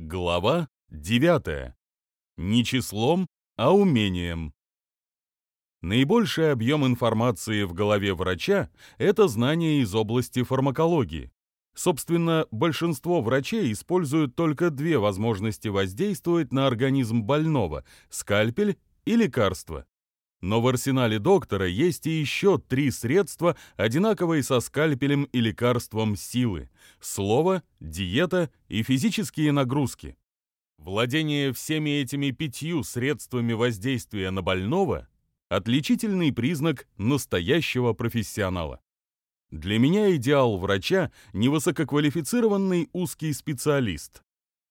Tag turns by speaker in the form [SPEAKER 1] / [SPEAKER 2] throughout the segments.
[SPEAKER 1] Глава 9. Не числом, а умением. Наибольший объем информации в голове врача – это знания из области фармакологии. Собственно, большинство врачей используют только две возможности воздействовать на организм больного – скальпель и лекарство. Но в арсенале доктора есть и еще три средства, одинаковые со скальпелем и лекарством силы – слово, диета и физические нагрузки. Владение всеми этими пятью средствами воздействия на больного – отличительный признак настоящего профессионала. Для меня идеал врача – невысококвалифицированный узкий специалист.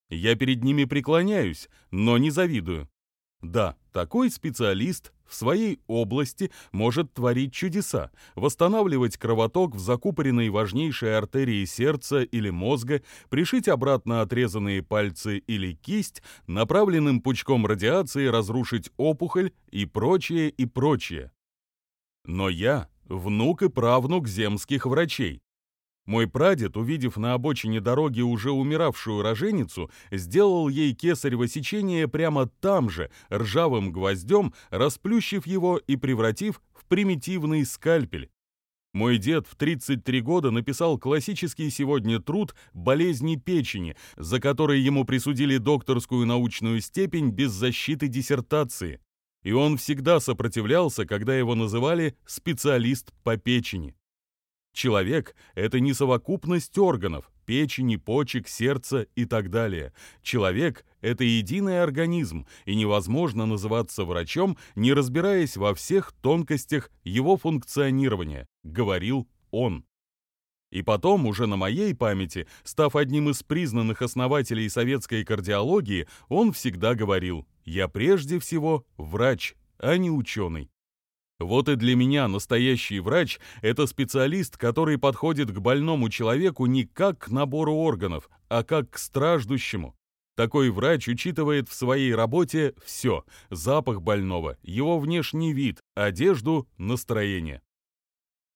[SPEAKER 1] Я перед ними преклоняюсь, но не завидую. Да, такой специалист в своей области может творить чудеса, восстанавливать кровоток в закупоренной важнейшей артерии сердца или мозга, пришить обратно отрезанные пальцы или кисть, направленным пучком радиации разрушить опухоль и прочее, и прочее. Но я внук и правнук земских врачей, мой прадед, увидев на обочине дороги уже умиравшую роженицу, сделал ей кесарево сечение прямо там же, ржавым гвоздем, расплющив его и превратив в примитивный скальпель. Мой дед в 33 года написал классический сегодня труд «Болезни печени», за который ему присудили докторскую научную степень без защиты диссертации. И он всегда сопротивлялся, когда его называли «специалист по печени». Человек – это не совокупность органов, печени, почек, сердца и так далее. Человек – это единый организм, и невозможно называться врачом, не разбираясь во всех тонкостях его функционирования, говорил он. И потом, уже на моей памяти, став одним из признанных основателей советской кардиологии, он всегда говорил «Я прежде всего врач, а не ученый». Вот и для меня настоящий врач – это специалист, который подходит к больному человеку не как к набору органов, а как к страждущему. Такой врач учитывает в своей работе все – запах больного, его внешний вид, одежду, настроение.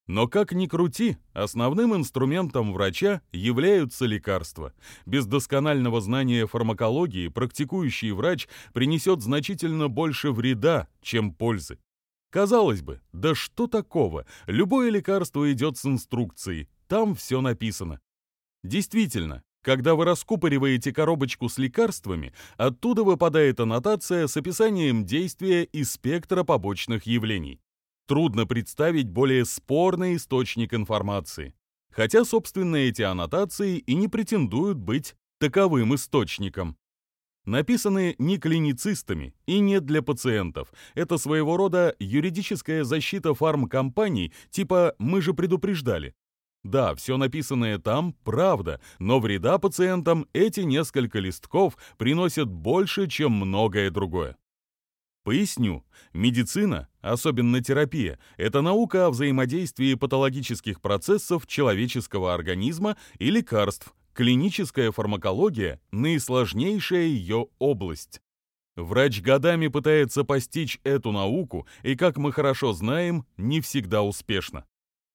[SPEAKER 1] Но как ни крути, основным инструментом врача являются лекарства. Без досконального знания фармакологии практикующий врач принесет значительно больше вреда, чем пользы. Казалось бы, да что такого? Любое лекарство идет с инструкцией, там все написано. Действительно, когда вы раскупориваете коробочку с лекарствами, оттуда выпадает аннотация с описанием действия и спектра побочных явлений. Трудно представить более спорный источник информации. Хотя, собственно, эти аннотации и не претендуют быть таковым источником написаны не клиницистами и не для пациентов. Это своего рода юридическая защита фармкомпаний, типа «мы же предупреждали». Да, все написанное там – правда, но вреда пациентам эти несколько листков приносят больше, чем многое другое. Поясню. Медицина, особенно терапия, это наука о взаимодействии патологических процессов человеческого организма и лекарств, Клиническая фармакология – наисложнейшая ее область. Врач годами пытается постичь эту науку, и, как мы хорошо знаем, не всегда успешно.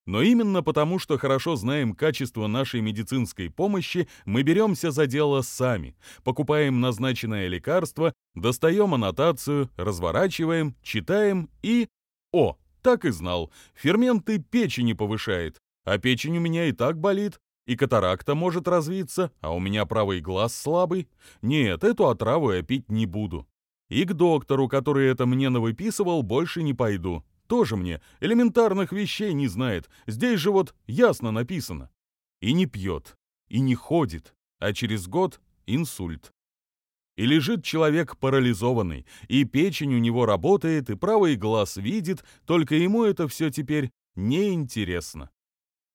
[SPEAKER 1] Но именно потому, что хорошо знаем качество нашей медицинской помощи, мы беремся за дело сами, покупаем назначенное лекарство, достаем аннотацию, разворачиваем, читаем и... О, так и знал, ферменты печени повышает, а печень у меня и так болит, и катаракта может развиться, а у меня правый глаз слабый. Нет, эту отраву я пить не буду. И к доктору, который это мне навыписывал, больше не пойду. Тоже мне элементарных вещей не знает. Здесь же вот ясно написано. И не пьет, и не ходит, а через год инсульт. И лежит человек парализованный, и печень у него работает, и правый глаз видит, только ему это все теперь неинтересно.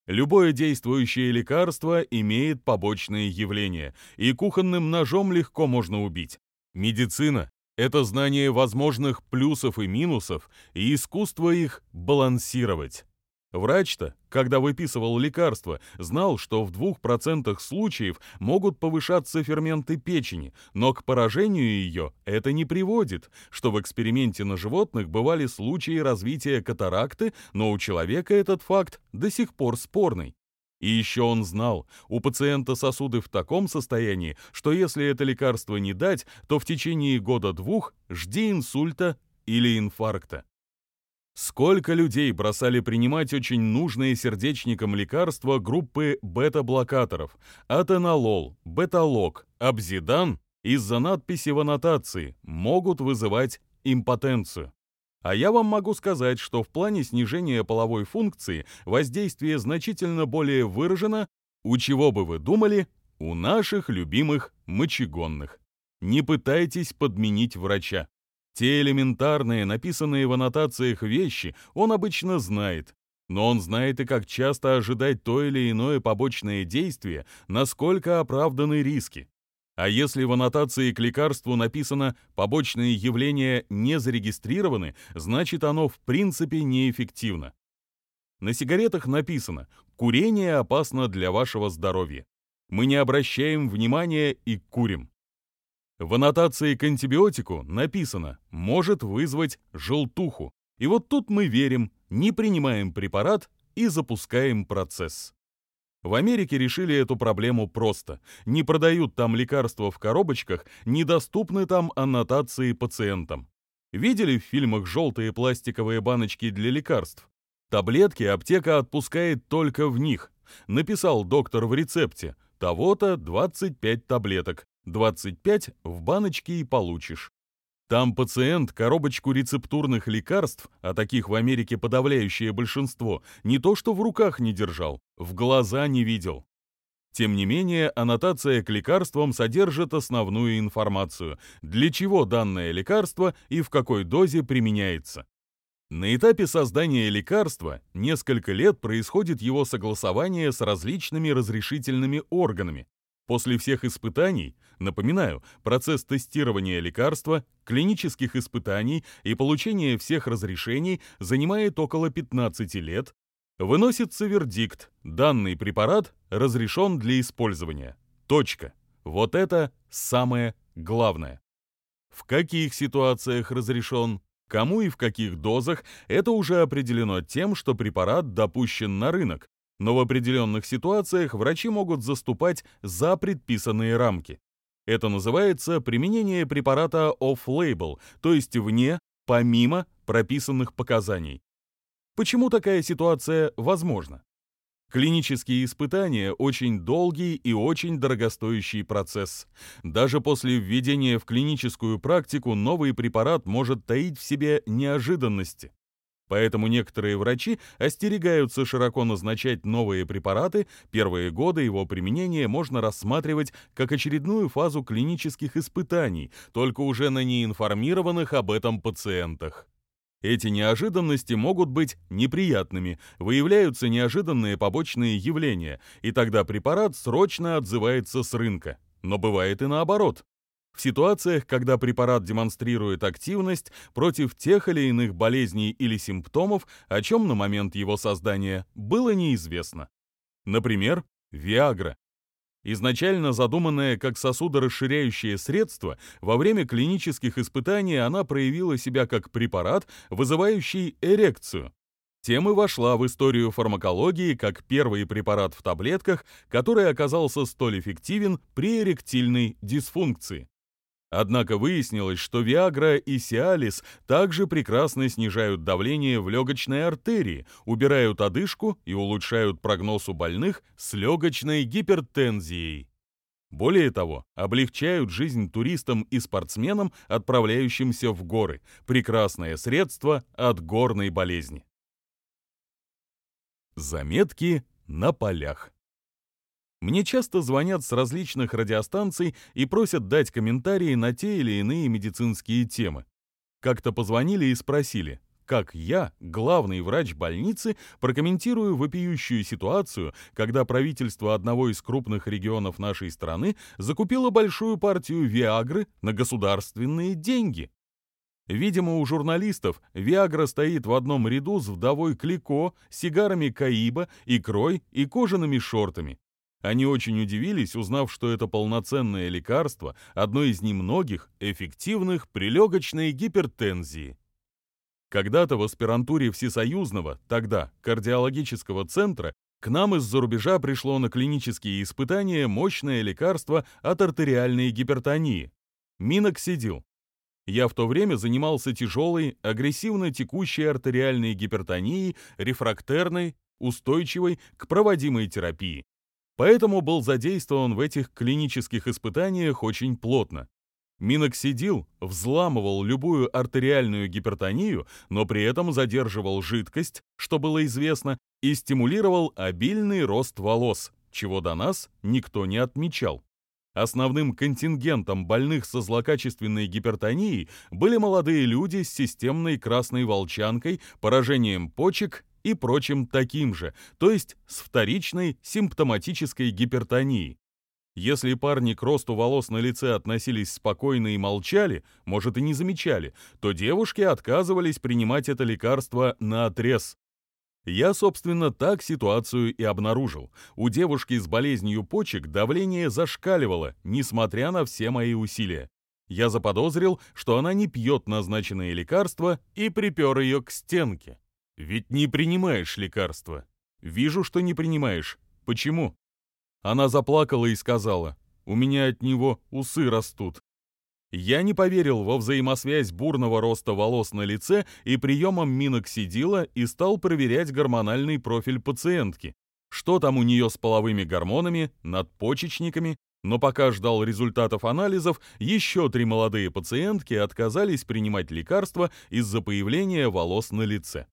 [SPEAKER 1] Любое действующее лекарство имеет побочные явления, и кухонным ножом легко можно убить. Медицина – это знание возможных плюсов и минусов и искусство их балансировать. Врач-то, когда выписывал лекарства, знал, что в 2% случаев могут повышаться ферменты печени, но к поражению ее это не приводит, что в эксперименте на животных бывали случаи развития катаракты, но у человека этот факт до сих пор спорный. И еще он знал, у пациента сосуды в таком состоянии, что если это лекарство не дать, то в течение года-двух жди инсульта или инфаркта. Сколько людей бросали принимать очень нужные сердечникам лекарства группы бета-блокаторов – атенолол, беталог, абзидан из-за надписи в аннотации могут вызывать импотенцию. А я вам могу сказать, что в плане снижения половой функции воздействие значительно более выражено, у чего бы вы думали, у наших любимых мочегонных. Не пытайтесь подменить врача. Те элементарные, написанные в аннотациях вещи он обычно знает, но он знает и как часто ожидать то или иное побочное действие, насколько оправданы риски. А если в аннотации к лекарству написано «побочные явления не зарегистрированы», значит оно в принципе неэффективно. На сигаретах написано «курение опасно для вашего здоровья». Мы не обращаем внимания и курим. В аннотации к антибиотику написано «может вызвать желтуху». И вот тут мы верим, не принимаем препарат и запускаем процесс. В Америке решили эту проблему просто. Не продают там лекарства в коробочках, недоступны там аннотации пациентам. Видели в фильмах желтые пластиковые баночки для лекарств? Таблетки аптека отпускает только в них. Написал доктор в рецепте. Того-то 25 таблеток. 25 в баночке и получишь. Там пациент коробочку рецептурных лекарств, а таких в Америке подавляющее большинство, не то что в руках не держал, в глаза не видел. Тем не менее, аннотация к лекарствам содержит основную информацию, для чего данное лекарство и в какой дозе применяется. На этапе создания лекарства несколько лет происходит его согласование с различными разрешительными органами, После всех испытаний, напоминаю, процесс тестирования лекарства, клинических испытаний и получения всех разрешений занимает около 15 лет, выносится вердикт, данный препарат разрешен для использования. Точка. Вот это самое главное. В каких ситуациях разрешен, кому и в каких дозах, это уже определено тем, что препарат допущен на рынок, но в определенных ситуациях врачи могут заступать за предписанные рамки. Это называется применение препарата off-label, то есть вне, помимо прописанных показаний. Почему такая ситуация возможна? Клинические испытания – очень долгий и очень дорогостоящий процесс. Даже после введения в клиническую практику новый препарат может таить в себе неожиданности. Поэтому некоторые врачи остерегаются широко назначать новые препараты, первые годы его применения можно рассматривать как очередную фазу клинических испытаний, только уже на неинформированных об этом пациентах. Эти неожиданности могут быть неприятными, выявляются неожиданные побочные явления, и тогда препарат срочно отзывается с рынка. Но бывает и наоборот. В ситуациях, когда препарат демонстрирует активность против тех или иных болезней или симптомов, о чем на момент его создания было неизвестно. Например, Виагра. Изначально задуманная как сосудорасширяющее средство, во время клинических испытаний она проявила себя как препарат, вызывающий эрекцию. Тем и вошла в историю фармакологии как первый препарат в таблетках, который оказался столь эффективен при эректильной дисфункции. Однако выяснилось, что Виагра и Сиалис также прекрасно снижают давление в легочной артерии, убирают одышку и улучшают прогноз у больных с легочной гипертензией. Более того, облегчают жизнь туристам и спортсменам, отправляющимся в горы. Прекрасное средство от горной болезни. Заметки на полях. Мне часто звонят с различных радиостанций и просят дать комментарии на те или иные медицинские темы. Как-то позвонили и спросили, как я, главный врач больницы, прокомментирую вопиющую ситуацию, когда правительство одного из крупных регионов нашей страны закупило большую партию Виагры на государственные деньги. Видимо, у журналистов Виагра стоит в одном ряду с вдовой Клико, сигарами Каиба, икрой и кожаными шортами. Они очень удивились, узнав, что это полноценное лекарство, одно из немногих эффективных при легочной гипертензии. Когда-то в аспирантуре Всесоюзного, тогда кардиологического центра, К нам из-за рубежа пришло на клинические испытания мощное лекарство от артериальной гипертонии – миноксидил. Я в то время занимался тяжелой, агрессивно текущей артериальной гипертонией, рефрактерной, устойчивой к проводимой терапии. Поэтому был задействован в этих клинических испытаниях очень плотно. Миноксидил взламывал любую артериальную гипертонию, но при этом задерживал жидкость, что было известно, и стимулировал обильный рост волос, чего до нас никто не отмечал. Основным контингентом больных со злокачественной гипертонией были молодые люди с системной красной волчанкой, поражением почек и прочим таким же, то есть с вторичной симптоматической гипертонией. Если парни к росту волос на лице относились спокойно и молчали, может и не замечали, то девушки отказывались принимать это лекарство на отрез. Я, собственно, так ситуацию и обнаружил. У девушки с болезнью почек давление зашкаливало, несмотря на все мои усилия. Я заподозрил, что она не пьет назначенные лекарства и припер ее к стенке. Ведь не принимаешь лекарства. Вижу, что не принимаешь. Почему? Она заплакала и сказала, «У меня от него усы растут». Я не поверил во взаимосвязь бурного роста волос на лице и приемом миноксидила и стал проверять гормональный профиль пациентки. Что там у нее с половыми гормонами, надпочечниками, но пока ждал результатов анализов, еще три молодые пациентки отказались принимать лекарства из-за появления волос на лице.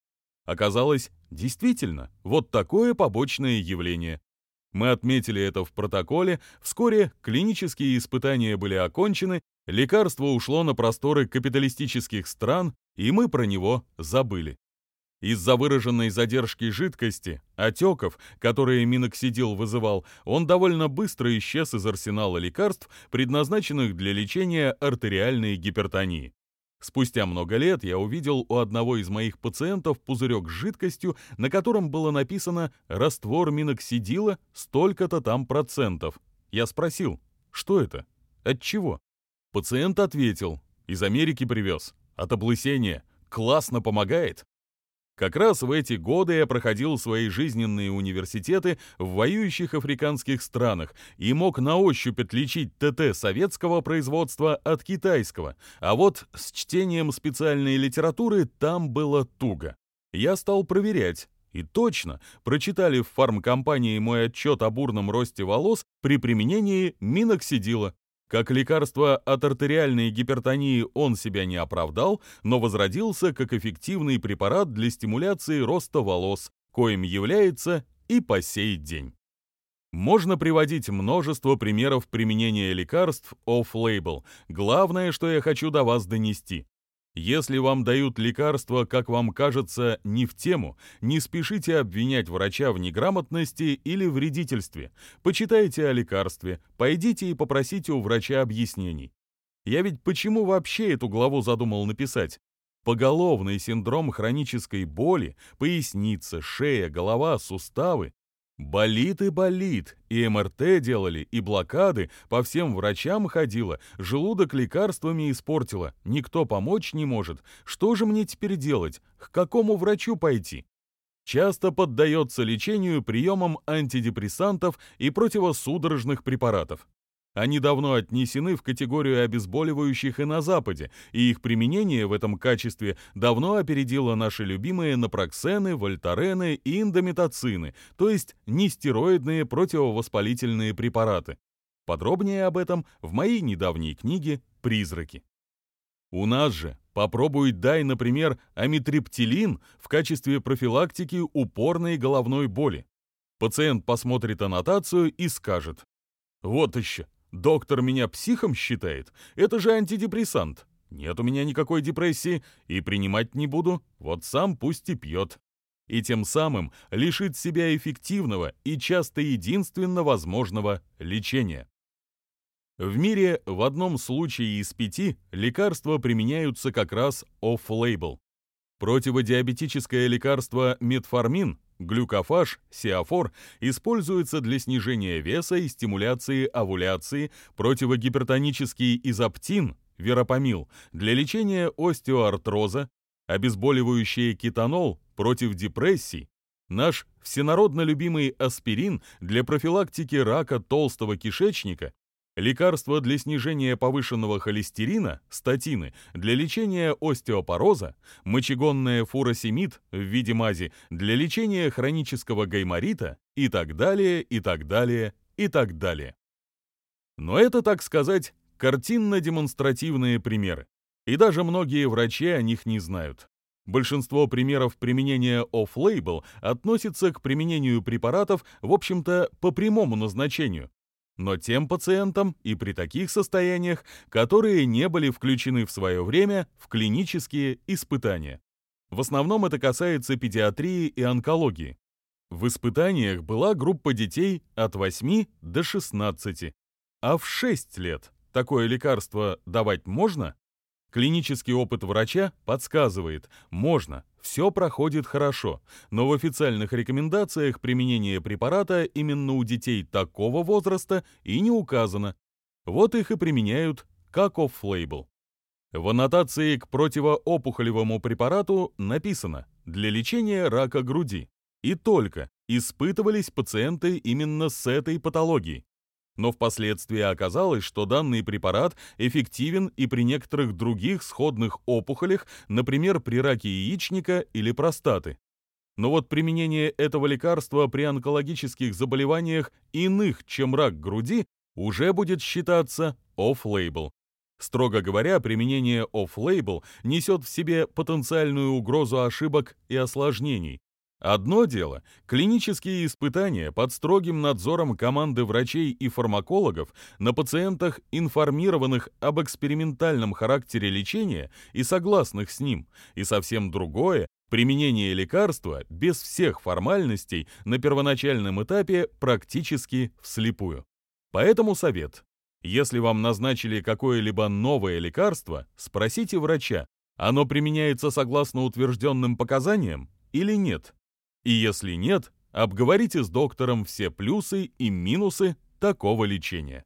[SPEAKER 1] Оказалось, действительно, вот такое побочное явление. Мы отметили это в протоколе, вскоре клинические испытания были окончены, лекарство ушло на просторы капиталистических стран, и мы про него забыли. Из-за выраженной задержки жидкости, отеков, которые миноксидил вызывал, он довольно быстро исчез из арсенала лекарств, предназначенных для лечения артериальной гипертонии. Спустя много лет я увидел у одного из моих пациентов пузырек с жидкостью, на котором было написано «раствор миноксидила столько-то там процентов». Я спросил, что это? От чего? Пациент ответил, из Америки привез. От облысения. Классно помогает. Как раз в эти годы я проходил свои жизненные университеты в воюющих африканских странах и мог на ощупь отличить ТТ советского производства от китайского, а вот с чтением специальной литературы там было туго. Я стал проверять, и точно, прочитали в фармкомпании мой отчет о бурном росте волос при применении миноксидила. Как лекарство от артериальной гипертонии он себя не оправдал, но возродился как эффективный препарат для стимуляции роста волос, коим является и по сей день. Можно приводить множество примеров применения лекарств off-label. Главное, что я хочу до вас донести. Если вам дают лекарства, как вам кажется, не в тему, не спешите обвинять врача в неграмотности или вредительстве. Почитайте о лекарстве, пойдите и попросите у врача объяснений. Я ведь почему вообще эту главу задумал написать? Поголовный синдром хронической боли, поясница, шея, голова, суставы Болит и болит, и МРТ делали, и блокады, по всем врачам ходила, желудок лекарствами испортила, никто помочь не может. Что же мне теперь делать? К какому врачу пойти? Часто поддается лечению приемом антидепрессантов и противосудорожных препаратов. Они давно отнесены в категорию обезболивающих и на Западе, и их применение в этом качестве давно опередило наши любимые напроксены, вольтарены и индомитоцины, то есть нестероидные противовоспалительные препараты. Подробнее об этом в моей недавней книге «Призраки». У нас же попробуй дай, например, амитриптилин в качестве профилактики упорной головной боли. Пациент посмотрит аннотацию и скажет «Вот еще, Доктор меня психом считает? Это же антидепрессант. Нет у меня никакой депрессии и принимать не буду, вот сам пусть и пьет. И тем самым лишит себя эффективного и часто единственно возможного лечения. В мире в одном случае из пяти лекарства применяются как раз off-label. Противодиабетическое лекарство метформин Глюкофаж, сиафор, используется для снижения веса и стимуляции овуляции, противогипертонический изоптин, веропамил, для лечения остеоартроза, обезболивающее кетанол против депрессий, Наш всенародно любимый аспирин для профилактики рака толстого кишечника, лекарство для снижения повышенного холестерина, статины, для лечения остеопороза, мочегонная фуросемид в виде мази для лечения хронического гайморита и так далее, и так далее, и так далее. Но это, так сказать, картинно-демонстративные примеры, и даже многие врачи о них не знают. Большинство примеров применения off-label относится к применению препаратов, в общем-то, по прямому назначению, но тем пациентам и при таких состояниях, которые не были включены в свое время в клинические испытания. В основном это касается педиатрии и онкологии. В испытаниях была группа детей от 8 до 16, а в 6 лет такое лекарство давать можно? Клинический опыт врача подсказывает, можно, все проходит хорошо, но в официальных рекомендациях применение препарата именно у детей такого возраста и не указано. Вот их и применяют как off-label. В аннотации к противоопухолевому препарату написано «для лечения рака груди». И только испытывались пациенты именно с этой патологией но впоследствии оказалось, что данный препарат эффективен и при некоторых других сходных опухолях, например, при раке яичника или простаты. Но вот применение этого лекарства при онкологических заболеваниях иных, чем рак груди, уже будет считаться off-label. Строго говоря, применение off-label несет в себе потенциальную угрозу ошибок и осложнений, Одно дело – клинические испытания под строгим надзором команды врачей и фармакологов на пациентах, информированных об экспериментальном характере лечения и согласных с ним, и совсем другое – применение лекарства без всех формальностей на первоначальном этапе практически вслепую. Поэтому совет. Если вам назначили какое-либо новое лекарство, спросите врача, оно применяется согласно утвержденным показаниям или нет. И если нет, обговорите с доктором все плюсы и минусы такого лечения.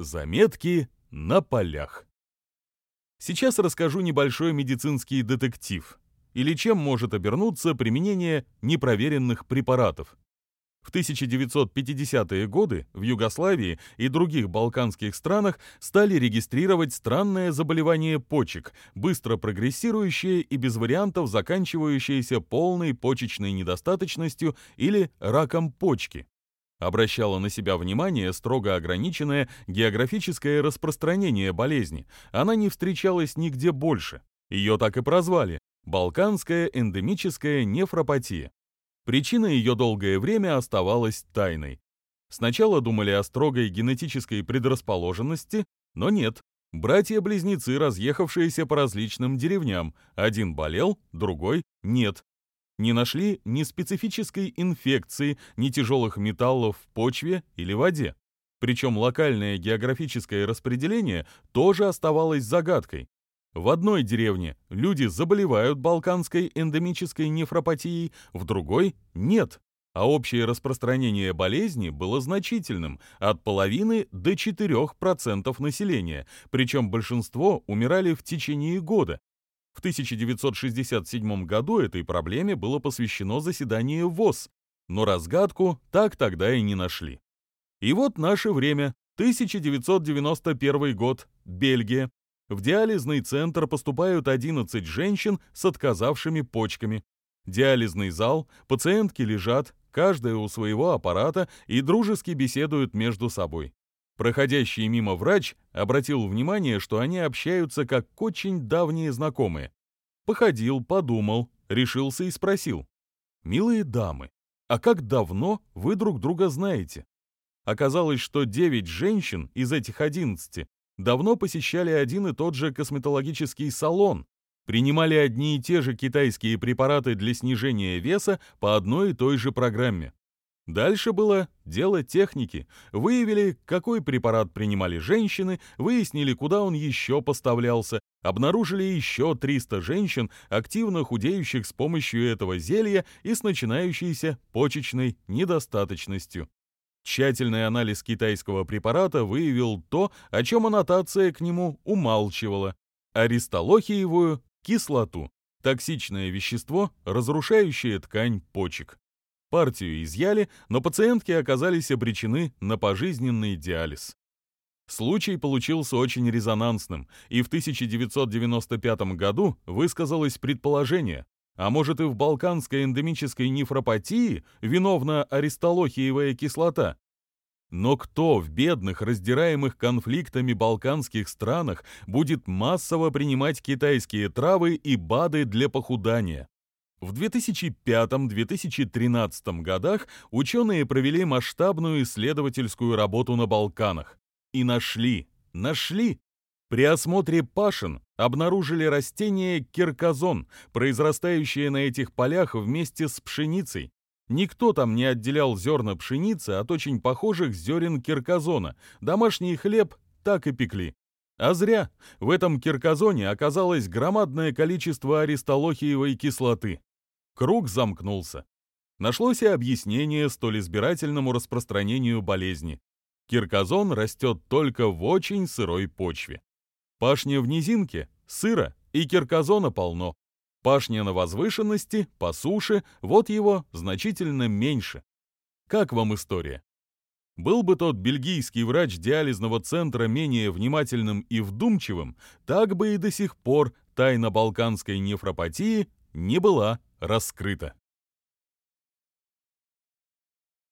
[SPEAKER 1] Заметки на полях. Сейчас расскажу небольшой медицинский детектив, или чем может обернуться применение непроверенных препаратов. В 1950-е годы в Югославии и других балканских странах стали регистрировать странное заболевание почек, быстро прогрессирующее и без вариантов заканчивающееся полной почечной недостаточностью или раком почки. Обращало на себя внимание строго ограниченное географическое распространение болезни. Она не встречалась нигде больше. Ее так и прозвали – Балканская эндемическая нефропатия. Причина ее долгое время оставалась тайной. Сначала думали о строгой генетической предрасположенности, но нет. Братья-близнецы, разъехавшиеся по различным деревням, один болел, другой нет. Не нашли ни специфической инфекции, ни тяжелых металлов в почве или воде. Причем локальное географическое распределение тоже оставалось загадкой. В одной деревне люди заболевают балканской эндемической нефропатией, в другой – нет. А общее распространение болезни было значительным – от половины до 4% населения, причем большинство умирали в течение года. В 1967 году этой проблеме было посвящено заседание ВОЗ, но разгадку так тогда и не нашли. И вот наше время, 1991 год, Бельгия. В диализный центр поступают 11 женщин с отказавшими почками. Диализный зал, пациентки лежат, каждая у своего аппарата и дружески беседуют между собой. Проходящий мимо врач обратил внимание, что они общаются как очень давние знакомые. Походил, подумал, решился и спросил. «Милые дамы, а как давно вы друг друга знаете?» Оказалось, что 9 женщин из этих 11 давно посещали один и тот же косметологический салон, принимали одни и те же китайские препараты для снижения веса по одной и той же программе. Дальше было дело техники. Выявили, какой препарат принимали женщины, выяснили, куда он еще поставлялся, обнаружили еще 300 женщин, активно худеющих с помощью этого зелья и с начинающейся почечной недостаточностью. Тщательный анализ китайского препарата выявил то, о чем аннотация к нему умалчивала – аристолохиевую кислоту. Токсичное вещество, разрушающее ткань почек. Партию изъяли, но пациентки оказались обречены на пожизненный диализ. Случай получился очень резонансным, и в 1995 году высказалось предположение, а может и в балканской эндемической нефропатии виновна аристолохиевая кислота. Но кто в бедных, раздираемых конфликтами балканских странах будет массово принимать китайские травы и БАДы для похудания? В 2005-2013 годах ученые провели масштабную исследовательскую работу на Балканах. И нашли, нашли. При осмотре пашин обнаружили растение кирказон, произрастающее на этих полях вместе с пшеницей. Никто там не отделял зерна пшеницы от очень похожих зерен кирказона. Домашний хлеб так и пекли. А зря. В этом кирказоне оказалось громадное количество аристолохиевой кислоты. Круг замкнулся. Нашлось и объяснение столь избирательному распространению болезни. Кирказон растет только в очень сырой почве. Пашня в низинке – сыро, и кирказона полно. Пашня на возвышенности, по суше, вот его значительно меньше. Как вам история? Был бы тот бельгийский врач диализного центра менее внимательным и вдумчивым, так бы и до сих пор тайна балканской нефропатии не была раскрыта.